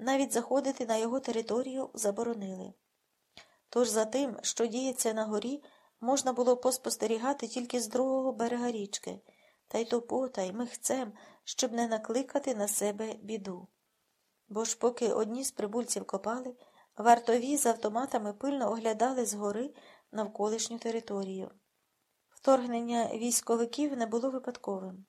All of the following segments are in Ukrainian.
навіть заходити на його територію заборонили. Тож за тим, що діється на горі, можна було поспостерігати тільки з другого берега річки, та й то потай, михцем, щоб не накликати на себе біду. Бо ж поки одні з прибульців копали, вартові з автоматами пильно оглядали згори навколишню територію. Вторгнення військовиків не було випадковим.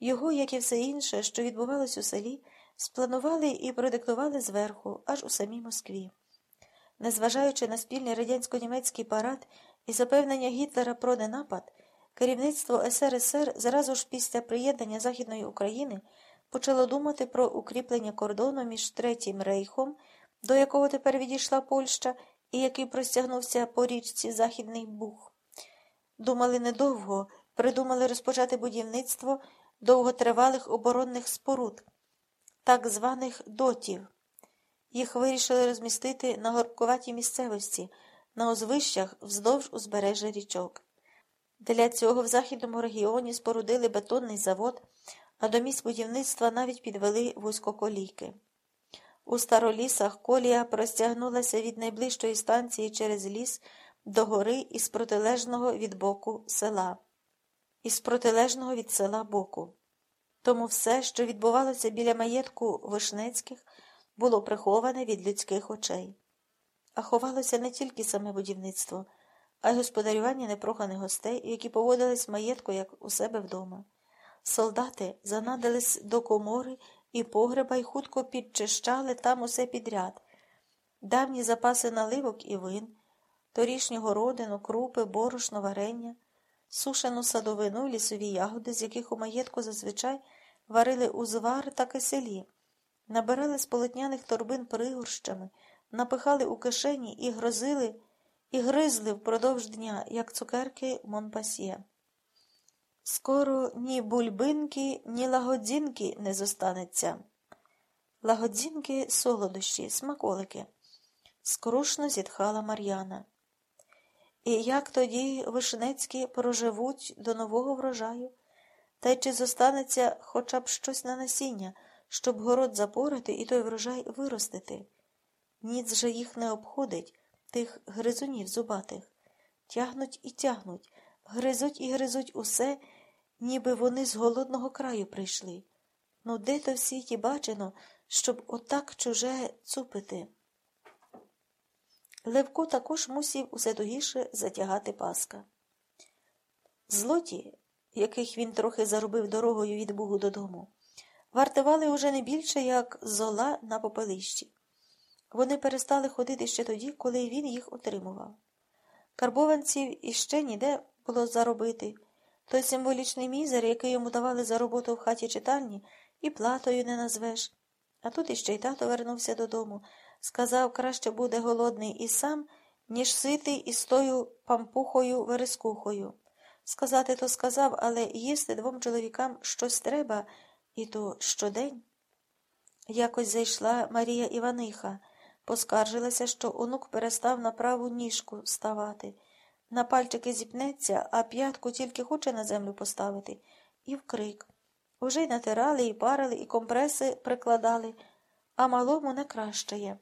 Його, як і все інше, що відбувалось у селі, спланували і продиктували зверху, аж у самій Москві. Незважаючи на спільний радянсько-німецький парад і запевнення Гітлера про ненапад, керівництво СРСР зразу ж після приєднання Західної України почало думати про укріплення кордону між Третім рейхом, до якого тепер відійшла Польща, і який простягнувся по річці Західний Буг. Думали недовго, придумали розпочати будівництво довготривалих оборонних споруд, так званих дотів. Їх вирішили розмістити на горбкуватій місцевості, на узвищах вздовж узбережжя річок. Для цього в західному регіоні спорудили бетонний завод, а до місць будівництва навіть підвели вузькоколійки. У старолісах колія простягнулася від найближчої станції через ліс до гори із протилежного від боку села, із протилежного від села боку. Тому все, що відбувалося біля маєтку Вишнецьких, було приховане від людських очей. А ховалося не тільки саме будівництво, а й господарювання непроханих гостей, які поводились в маєтку, як у себе вдома. Солдати занадились до комори і погреба й хутко підчищали там усе підряд, давні запаси наливок і вин, торішнього родину, крупи, борошно, варення, сушену садовину, лісові ягоди, з яких у маєтку зазвичай варили узвар та киселі, набирали з полотняних торбин пригорщами, напихали у кишені і грозили, і гризли впродовж дня, як цукерки Монпасьє. Скоро ні бульбинки, ні лагодзінки не зостанеться. Лагодзінки солодощі, смаколики, скрушно зітхала Мар'яна. І як тоді вишнецькі проживуть до нового врожаю? Та й чи зостанеться хоча б щось на насіння, щоб город запорати і той врожай виростити? Ніц же їх не обходить, тих гризунів зубатих. Тягнуть і тягнуть, гризуть і гризуть усе, ніби вони з голодного краю прийшли. Ну де то в світі бачено, щоб отак чуже цупити? Левко також мусів усе тугіше затягати паска. Злоті, яких він трохи заробив дорогою від Бугу додому, вартували уже не більше, як зола на попелищі. Вони перестали ходити ще тоді, коли він їх отримував. Карбованців іще ніде було заробити. Той символічний мізер, який йому давали за роботу в хаті читальні, і платою не назвеш. А тут іще й тато вернувся додому. Сказав, краще буде голодний і сам, ніж ситий із тою пампухою верескухою. Сказати то сказав, але їсти двом чоловікам щось треба, і то щодень. Якось зайшла Марія Іваниха, поскаржилася, що онук перестав на праву ніжку ставати. На пальчики зіпнеться, а п'ятку тільки хоче на землю поставити, і вкрик. Уже й натирали, і парили, і компреси прикладали, а малому не кращає.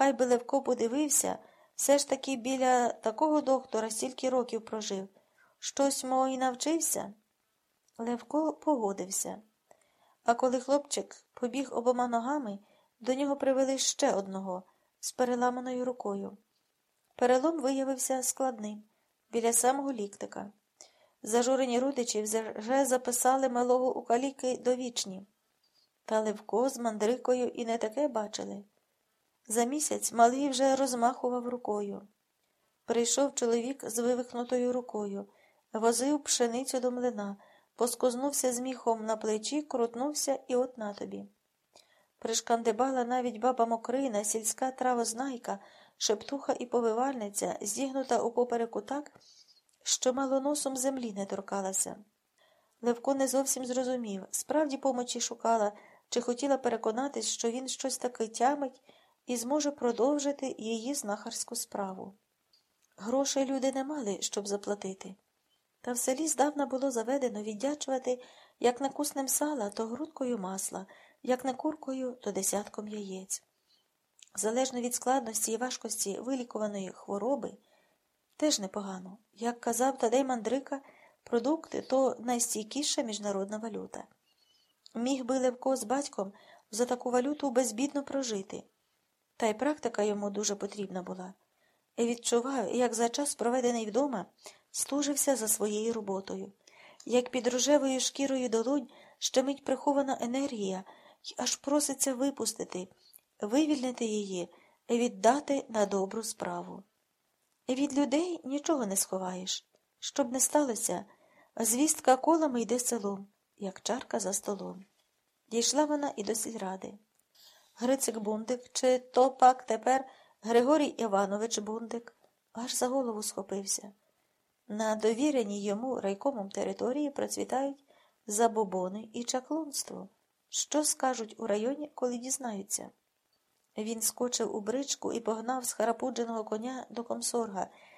Хай би Левко подивився, все ж таки біля такого доктора стільки років прожив. Щось, мов, і навчився. Левко погодився. А коли хлопчик побіг обома ногами, до нього привели ще одного з переламаною рукою. Перелом виявився складним біля самого ліктика. Зажурені родичі вже записали малого у каліки довічні. Та Левко з мандрикою і не таке бачили. За місяць малий вже розмахував рукою. Прийшов чоловік з вивихнутою рукою, возив пшеницю до млина, поскознувся з міхом на плечі, крутнувся і от на тобі. Пришкандибала навіть баба Мокрина, сільська травознайка, шептуха і повивальниця, зігнута у попереку так, що мало носом землі не торкалася. Левко не зовсім зрозумів, справді помочі шукала, чи хотіла переконатись, що він щось таки тямить і зможе продовжити її знахарську справу. Грошей люди не мали, щоб заплатити. Та в селі здавна було заведено віддячувати, як накуснем сала, то грудкою масла, як не куркою, то десятком яєць. Залежно від складності і важкості вилікуваної хвороби, теж непогано. Як казав Тадей Мандрика, продукти то найстійкіша міжнародна валюта. Міг би Левко з батьком за таку валюту безбідно прожити. Та й практика йому дуже потрібна була. І відчував, як за час, проведений вдома, служився за своєю роботою, як під рожевою шкірою долонь щемить прихована енергія й аж проситься випустити, вивільнити її і віддати на добру справу. І від людей нічого не сховаєш. Щоб не сталося, звістка колами йде селом, як чарка за столом. Дійшла вона і до сільради. Грицик Бундик, чи то пак тепер Григорій Іванович Бундик, аж за голову схопився. На довіреній йому райкомом території процвітають забобони і чаклунство. Що скажуть у районі, коли дізнаються? Він скочив у бричку і погнав схарапудженого коня до комсорга,